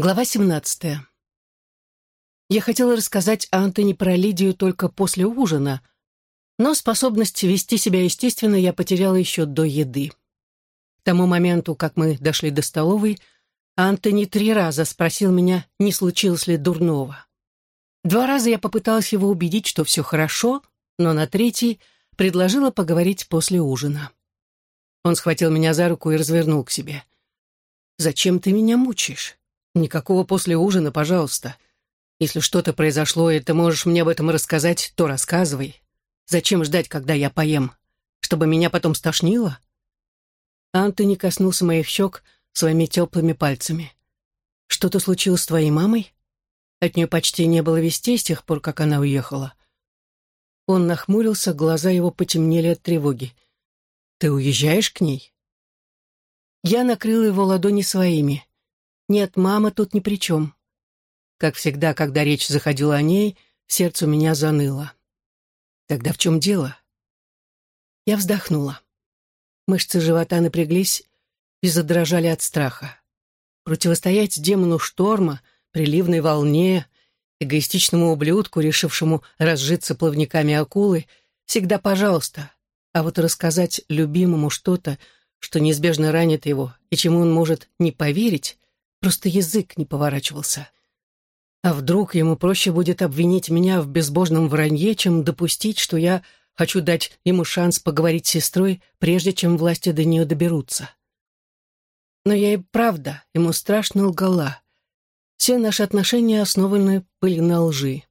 Глава 17. Я хотела рассказать Антони про Лидию только после ужина, но способность вести себя естественно я потеряла еще до еды. К тому моменту, как мы дошли до столовой, Антони три раза спросил меня, не случилось ли дурного. Два раза я попыталась его убедить, что все хорошо, но на третий предложила поговорить после ужина. Он схватил меня за руку и развернул к себе. «Зачем ты меня мучаешь? Никакого после ужина, пожалуйста. Если что-то произошло, и ты можешь мне об этом рассказать, то рассказывай. Зачем ждать, когда я поем? Чтобы меня потом стошнило?» Антони коснулся моих щек своими теплыми пальцами. «Что-то случилось с твоей мамой? От нее почти не было вестей с тех пор, как она уехала». Он нахмурился, глаза его потемнели от тревоги. «Ты уезжаешь к ней?» Я накрыла его ладони своими. Нет, мама тут ни при чем. Как всегда, когда речь заходила о ней, сердце у меня заныло. Тогда в чем дело? Я вздохнула. Мышцы живота напряглись и задрожали от страха. Противостоять демону шторма, приливной волне, эгоистичному ублюдку, решившему разжиться плавниками акулы, всегда пожалуйста. А вот рассказать любимому что-то, что неизбежно ранит его, и чему он может не поверить, Просто язык не поворачивался. А вдруг ему проще будет обвинить меня в безбожном вранье, чем допустить, что я хочу дать ему шанс поговорить с сестрой, прежде чем власти до нее доберутся. Но я и правда ему страшно лгала. Все наши отношения основаны были на лжи.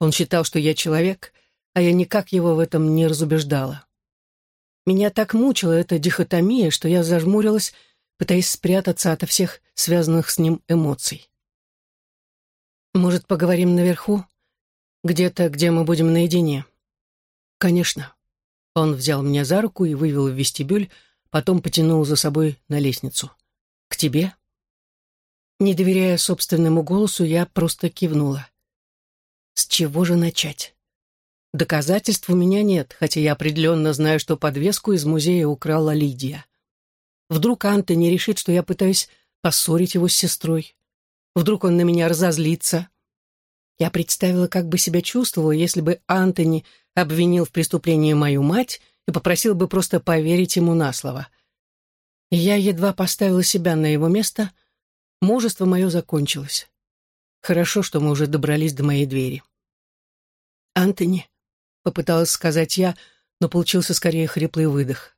Он считал, что я человек, а я никак его в этом не разубеждала. Меня так мучила эта дихотомия, что я зажмурилась пытаясь спрятаться ото всех связанных с ним эмоций. «Может, поговорим наверху? Где-то, где мы будем наедине?» «Конечно». Он взял меня за руку и вывел в вестибюль, потом потянул за собой на лестницу. «К тебе?» Не доверяя собственному голосу, я просто кивнула. С чего же начать? Доказательств у меня нет, хотя я определенно знаю, что подвеску из музея украла Лидия. Вдруг Антони решит, что я пытаюсь поссорить его с сестрой. Вдруг он на меня разозлится. Я представила, как бы себя чувствовала, если бы Антони обвинил в преступлении мою мать и попросил бы просто поверить ему на слово. Я едва поставила себя на его место, мужество мое закончилось. Хорошо, что мы уже добрались до моей двери. «Антони», — попыталась сказать я, но получился скорее хриплый выдох.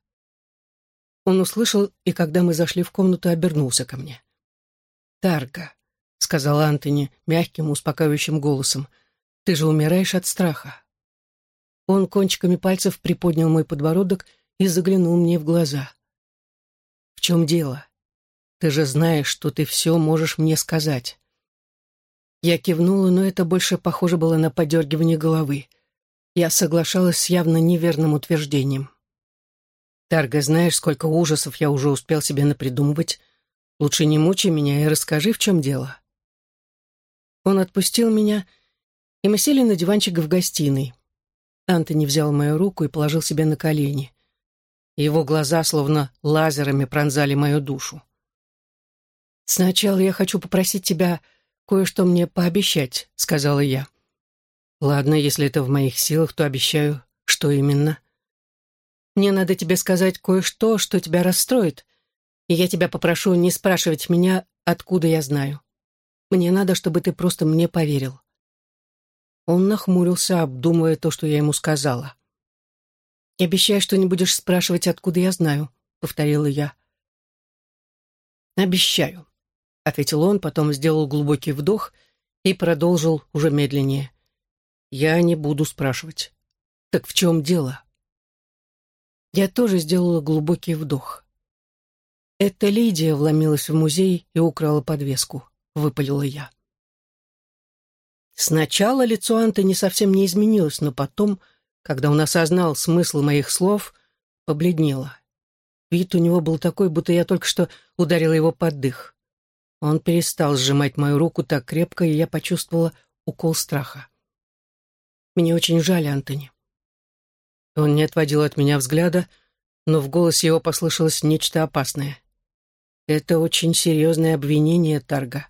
Он услышал, и когда мы зашли в комнату, обернулся ко мне. «Тарга», — сказал Антони мягким, успокаивающим голосом, — «ты же умираешь от страха». Он кончиками пальцев приподнял мой подбородок и заглянул мне в глаза. «В чем дело? Ты же знаешь, что ты все можешь мне сказать». Я кивнула, но это больше похоже было на подергивание головы. Я соглашалась с явно неверным утверждением. Тарга, знаешь, сколько ужасов я уже успел себе напридумывать. Лучше не мучай меня и расскажи, в чем дело». Он отпустил меня, и мы сели на диванчик в гостиной. Антони взял мою руку и положил себе на колени. Его глаза словно лазерами пронзали мою душу. «Сначала я хочу попросить тебя кое-что мне пообещать», — сказала я. «Ладно, если это в моих силах, то обещаю. Что именно?» Мне надо тебе сказать кое-что, что тебя расстроит, и я тебя попрошу не спрашивать меня, откуда я знаю. Мне надо, чтобы ты просто мне поверил». Он нахмурился, обдумывая то, что я ему сказала. «И обещай, что не будешь спрашивать, откуда я знаю», — повторила я. «Обещаю», — ответил он, потом сделал глубокий вдох и продолжил уже медленнее. «Я не буду спрашивать. Так в чем дело?» Я тоже сделала глубокий вдох. «Это Лидия вломилась в музей и украла подвеску», — выпалила я. Сначала лицо Антони совсем не изменилось, но потом, когда он осознал смысл моих слов, побледнело. Вид у него был такой, будто я только что ударила его под дых. Он перестал сжимать мою руку так крепко, и я почувствовала укол страха. «Мне очень жаль, Антони. Он не отводил от меня взгляда, но в голосе его послышалось нечто опасное. «Это очень серьезное обвинение, Тарга.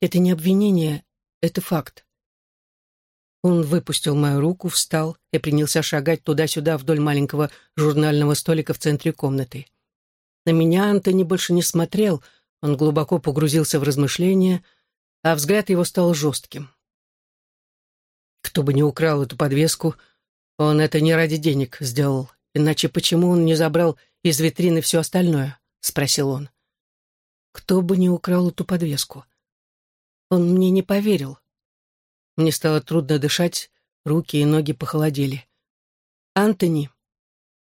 Это не обвинение, это факт. Он выпустил мою руку, встал и принялся шагать туда-сюда вдоль маленького журнального столика в центре комнаты. На меня Антони больше не смотрел, он глубоко погрузился в размышления, а взгляд его стал жестким. Кто бы ни украл эту подвеску, он это не ради денег сделал. Иначе почему он не забрал из витрины все остальное? Спросил он. Кто бы ни украл эту подвеску. Он мне не поверил. Мне стало трудно дышать, руки и ноги похолодели. «Антони,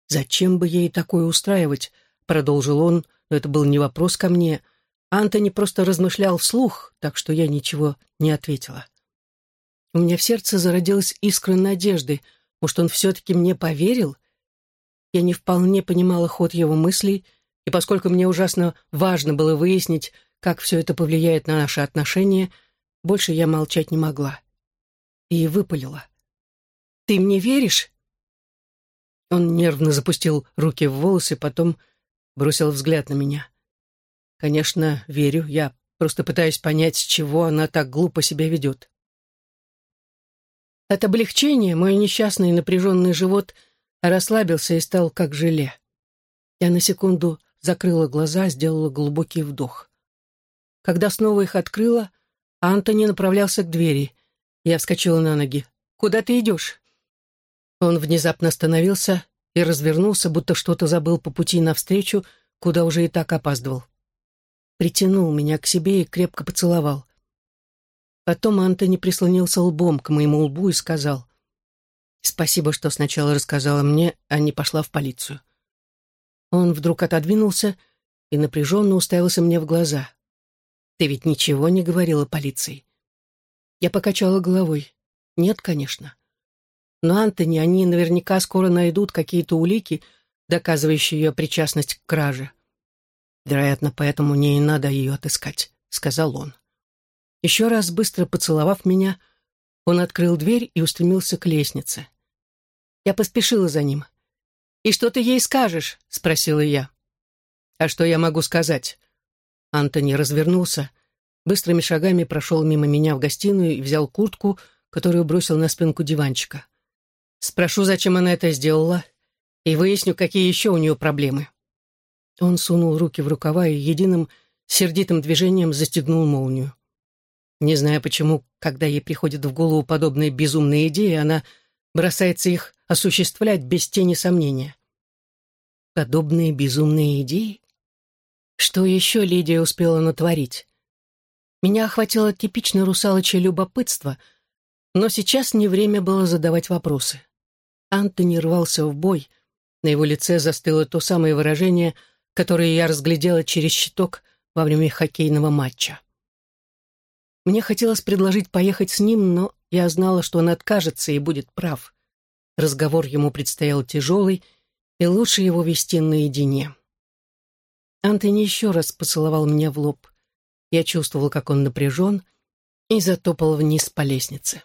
зачем бы ей такое устраивать?» — продолжил он, но это был не вопрос ко мне. Антони просто размышлял вслух, так что я ничего не ответила. У меня в сердце зародилась искра надежды. Может, он все-таки мне поверил? Я не вполне понимала ход его мыслей, и поскольку мне ужасно важно было выяснить, как все это повлияет на наши отношения, больше я молчать не могла. И выпалила. «Ты мне веришь?» Он нервно запустил руки в волосы, потом бросил взгляд на меня. «Конечно, верю. Я просто пытаюсь понять, с чего она так глупо себя ведет». От облегчения мой несчастный напряженный живот расслабился и стал как желе. Я на секунду закрыла глаза, сделала глубокий вдох. Когда снова их открыла, Антони направлялся к двери. Я вскочила на ноги. «Куда ты идешь?» Он внезапно остановился и развернулся, будто что-то забыл по пути навстречу, куда уже и так опаздывал. Притянул меня к себе и крепко поцеловал. Потом Антони прислонился лбом к моему лбу и сказал, «Спасибо, что сначала рассказала мне, а не пошла в полицию». Он вдруг отодвинулся и напряженно уставился мне в глаза. «Ты ведь ничего не говорила полиции?» Я покачала головой. «Нет, конечно». Но, Антони, они наверняка скоро найдут какие-то улики, доказывающие ее причастность к краже. Вероятно, поэтому мне и надо ее отыскать, — сказал он. Еще раз быстро поцеловав меня, он открыл дверь и устремился к лестнице. Я поспешила за ним. «И что ты ей скажешь?» — спросила я. «А что я могу сказать?» Антони развернулся, быстрыми шагами прошел мимо меня в гостиную и взял куртку, которую бросил на спинку диванчика. Спрошу, зачем она это сделала, и выясню, какие еще у нее проблемы. Он сунул руки в рукава и единым сердитым движением застегнул молнию. Не зная почему, когда ей приходят в голову подобные безумные идеи, она бросается их осуществлять без тени сомнения. Подобные безумные идеи? Что еще Лидия успела натворить? Меня охватило типичное русалочье любопытство, но сейчас не время было задавать вопросы. Антони рвался в бой, на его лице застыло то самое выражение, которое я разглядела через щиток во время хоккейного матча. Мне хотелось предложить поехать с ним, но я знала, что он откажется и будет прав. Разговор ему предстоял тяжелый, и лучше его вести наедине. Антони еще раз поцеловал меня в лоб. Я чувствовал, как он напряжен, и затопал вниз по лестнице.